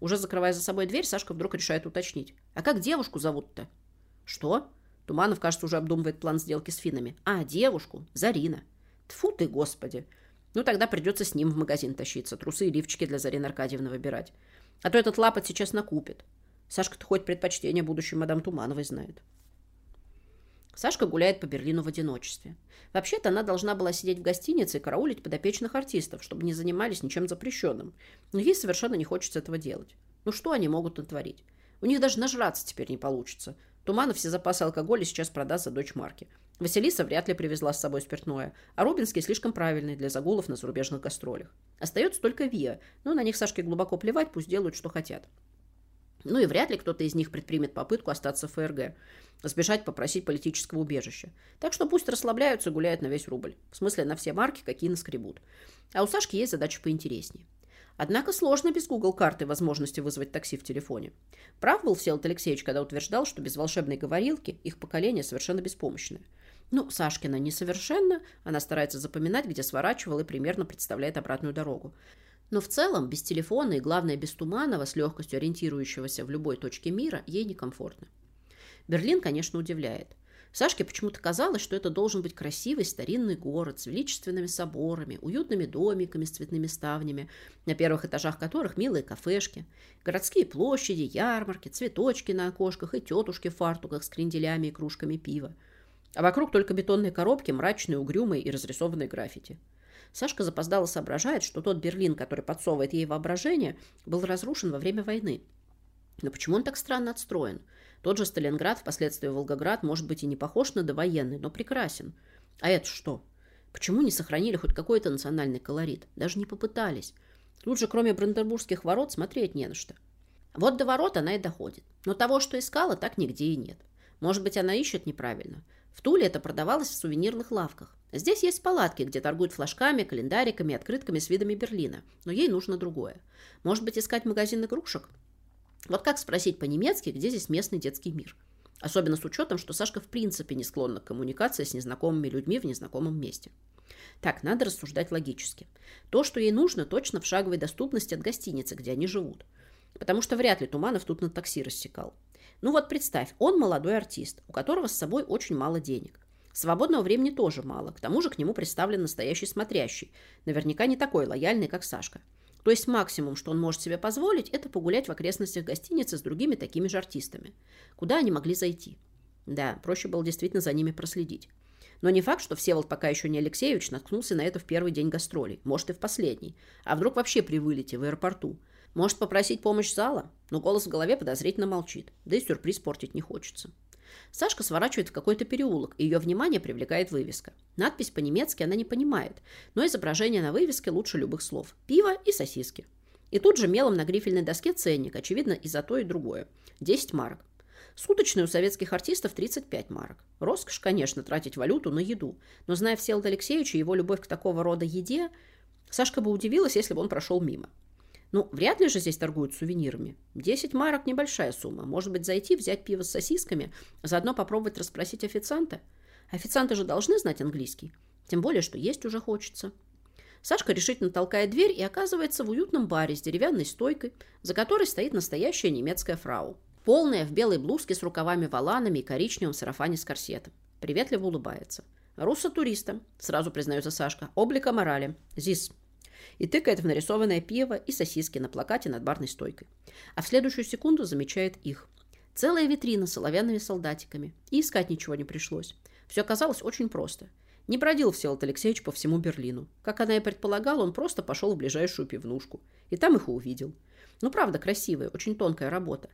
Уже закрывая за собой дверь, Сашка вдруг решает уточнить. А как девушку зовут-то? Что? Туманов, кажется, уже обдумывает план сделки с финами. А, девушку. Зарина. Тфу ты, господи. Ну, тогда придется с ним в магазин тащиться, трусы и лифчики для Зарины Аркадьевны выбирать. А то этот лапоть сейчас накупит. Сашка-то хоть предпочтение будущей мадам Тумановой знает. Сашка гуляет по Берлину в одиночестве. Вообще-то она должна была сидеть в гостинице и караулить подопечных артистов, чтобы не занимались ничем запрещенным. Но ей совершенно не хочется этого делать. Ну что они могут натворить? У них даже нажраться теперь не получится. Туманов все запасы алкоголя сейчас продаст за дочь Марки. Василиса вряд ли привезла с собой спиртное, а Рубинский слишком правильный для загулов на зарубежных гастролях. Остается только Виа, но на них Сашке глубоко плевать, пусть делают, что хотят. Ну и вряд ли кто-то из них предпримет попытку остаться в ФРГ, сбежать попросить политического убежища. Так что пусть расслабляются гуляют на весь рубль. В смысле, на все марки, какие наскребут. А у Сашки есть задача поинтереснее. Однако сложно без Google карты возможности вызвать такси в телефоне. Прав был Всеволод Алексеевич, когда утверждал, что без волшебной говорилки их поколение совершенно беспомощное. Ну, Сашкина несовершенно, она старается запоминать, где сворачивал и примерно представляет обратную дорогу. Но в целом, без телефона и, главное, без Туманова, с легкостью ориентирующегося в любой точке мира, ей некомфортно. Берлин, конечно, удивляет. Сашке почему-то казалось, что это должен быть красивый старинный город с величественными соборами, уютными домиками с цветными ставнями, на первых этажах которых милые кафешки, городские площади, ярмарки, цветочки на окошках и тетушки в фартуках с кренделями и кружками пива. А вокруг только бетонные коробки, мрачные, угрюмые и разрисованные граффити. Сашка запоздало соображает, что тот Берлин, который подсовывает ей воображение, был разрушен во время войны. Но почему он так странно отстроен? Тот же Сталинград, впоследствии Волгоград, может быть и не похож на довоенный, но прекрасен. А это что? Почему не сохранили хоть какой-то национальный колорит? Даже не попытались. Тут же, кроме Бранденбургских ворот, смотреть не на что. Вот до ворот она и доходит. Но того, что искала, так нигде и нет. Может быть, она ищет неправильно. В Туле это продавалось в сувенирных лавках. Здесь есть палатки, где торгуют флажками, календариками, открытками с видами Берлина. Но ей нужно другое. Может быть, искать магазин игрушек? Вот как спросить по-немецки, где здесь местный детский мир? Особенно с учетом, что Сашка в принципе не склонна к коммуникации с незнакомыми людьми в незнакомом месте. Так, надо рассуждать логически. То, что ей нужно, точно в шаговой доступности от гостиницы, где они живут. Потому что вряд ли Туманов тут на такси рассекал. Ну вот представь, он молодой артист, у которого с собой очень мало денег. Свободного времени тоже мало, к тому же к нему представлен настоящий смотрящий, наверняка не такой лояльный, как Сашка. То есть максимум, что он может себе позволить, это погулять в окрестностях гостиницы с другими такими же артистами. Куда они могли зайти? Да, проще было действительно за ними проследить. Но не факт, что Всеволод пока еще не Алексеевич наткнулся на это в первый день гастролей, может и в последний. А вдруг вообще при вылете в аэропорту? Может попросить помощь зала? Но голос в голове подозрительно молчит. Да и сюрприз портить не хочется. Сашка сворачивает в какой-то переулок, и ее внимание привлекает вывеска. Надпись по-немецки она не понимает, но изображение на вывеске лучше любых слов. Пиво и сосиски. И тут же мелом на грифельной доске ценник, очевидно, и за то, и другое. 10 марок. Суточный у советских артистов 35 марок. Роскошь, конечно, тратить валюту на еду, но зная Всеволода Алексеевича и его любовь к такого рода еде, Сашка бы удивилась, если бы он прошел мимо. Ну, вряд ли же здесь торгуют сувенирами. Десять марок – небольшая сумма. Может быть, зайти, взять пиво с сосисками, заодно попробовать расспросить официанта? Официанты же должны знать английский. Тем более, что есть уже хочется. Сашка решительно толкает дверь и оказывается в уютном баре с деревянной стойкой, за которой стоит настоящая немецкая фрау. Полная, в белой блузке с рукавами-воланами и коричневом сарафане с корсетом. Приветливо улыбается. «Русса туриста», сразу признается Сашка. «Облика морали. ЗИС». И тыкает в нарисованное пиво и сосиски на плакате над барной стойкой. А в следующую секунду замечает их. Целая витрина с оловянными солдатиками. И искать ничего не пришлось. Все оказалось очень просто. Не бродил Всеволод Алексеевич по всему Берлину. Как она и предполагала, он просто пошел в ближайшую пивнушку. И там их и увидел. Ну, правда, красивая, очень тонкая работа.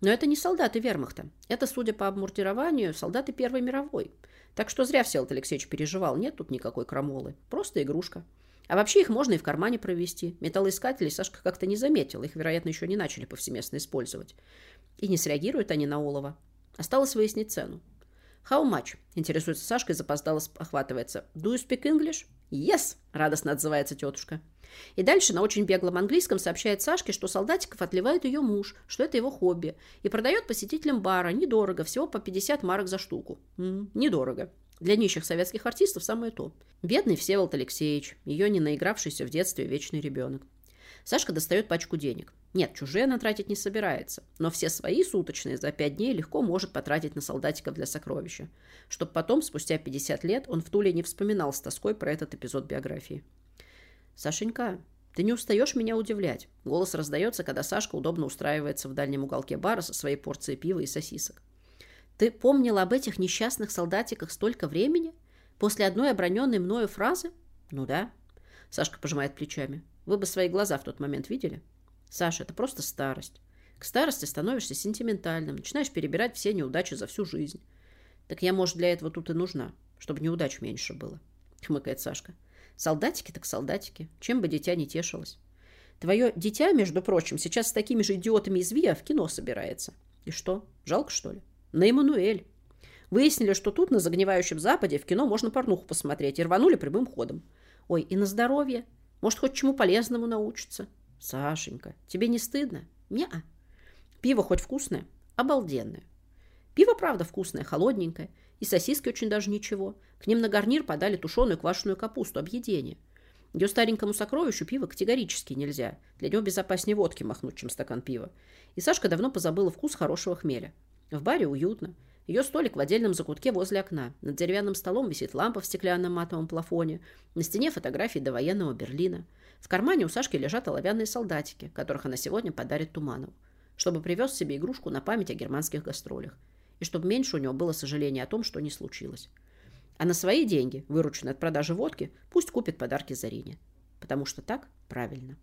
Но это не солдаты вермахта. Это, судя по обмуртированию, солдаты Первой мировой. Так что зря Всеволод Алексеевич переживал. Нет тут никакой крамолы. Просто игрушка. А вообще их можно и в кармане провести. Металлоискатели Сашка как-то не заметил. Их, вероятно, еще не начали повсеместно использовать. И не среагируют они на олово. Осталось выяснить цену. «How much?» – интересуется Сашка и запоздало охватывается. «Do you speak English?» «Yes!» – радостно отзывается тетушка. И дальше на очень беглом английском сообщает Сашке, что солдатиков отливает ее муж, что это его хобби, и продает посетителям бара недорого, всего по 50 марок за штуку. М -м, недорого. Для нищих советских артистов самое то. Бедный Всеволод Алексеевич, ее не наигравшийся в детстве вечный ребенок. Сашка достает пачку денег. Нет, чужие она тратить не собирается, но все свои суточные за пять дней легко может потратить на солдатиков для сокровища, чтобы потом, спустя 50 лет, он в Туле не вспоминал с тоской про этот эпизод биографии. «Сашенька, ты не устаешь меня удивлять?» Голос раздается, когда Сашка удобно устраивается в дальнем уголке бара со своей порцией пива и сосисок. «Ты помнила об этих несчастных солдатиках столько времени? После одной оброненной мною фразы?» «Ну да». Сашка пожимает плечами. Вы бы свои глаза в тот момент видели? Саша, это просто старость. К старости становишься сентиментальным, начинаешь перебирать все неудачи за всю жизнь. Так я, может, для этого тут и нужна, чтобы неудач меньше было, хмыкает Сашка. Солдатики так солдатики, чем бы дитя не тешилось. Твое дитя, между прочим, сейчас с такими же идиотами из ВИА в кино собирается. И что, жалко, что ли? На Эммануэль. Выяснили, что тут, на загнивающем Западе, в кино можно порнуху посмотреть, и рванули прямым ходом. Ой, и на здоровье. Может, хоть чему полезному научится. Сашенька, тебе не стыдно? Не-а. Пиво хоть вкусное? Обалденное. Пиво, правда, вкусное, холодненькое. И сосиски очень даже ничего. К ним на гарнир подали тушеную квашеную капусту, объедение. Ее старенькому сокровищу пиво категорически нельзя. Для него безопаснее водки махнуть, чем стакан пива. И Сашка давно позабыла вкус хорошего хмеля. В баре уютно. Ее столик в отдельном закутке возле окна. Над деревянным столом висит лампа в стеклянном матовом плафоне. На стене фотографии до военного Берлина. В кармане у Сашки лежат оловянные солдатики, которых она сегодня подарит Туманову, чтобы привез себе игрушку на память о германских гастролях. И чтобы меньше у него было сожаления о том, что не случилось. А на свои деньги, вырученные от продажи водки, пусть купит подарки Зарине. Потому что так правильно.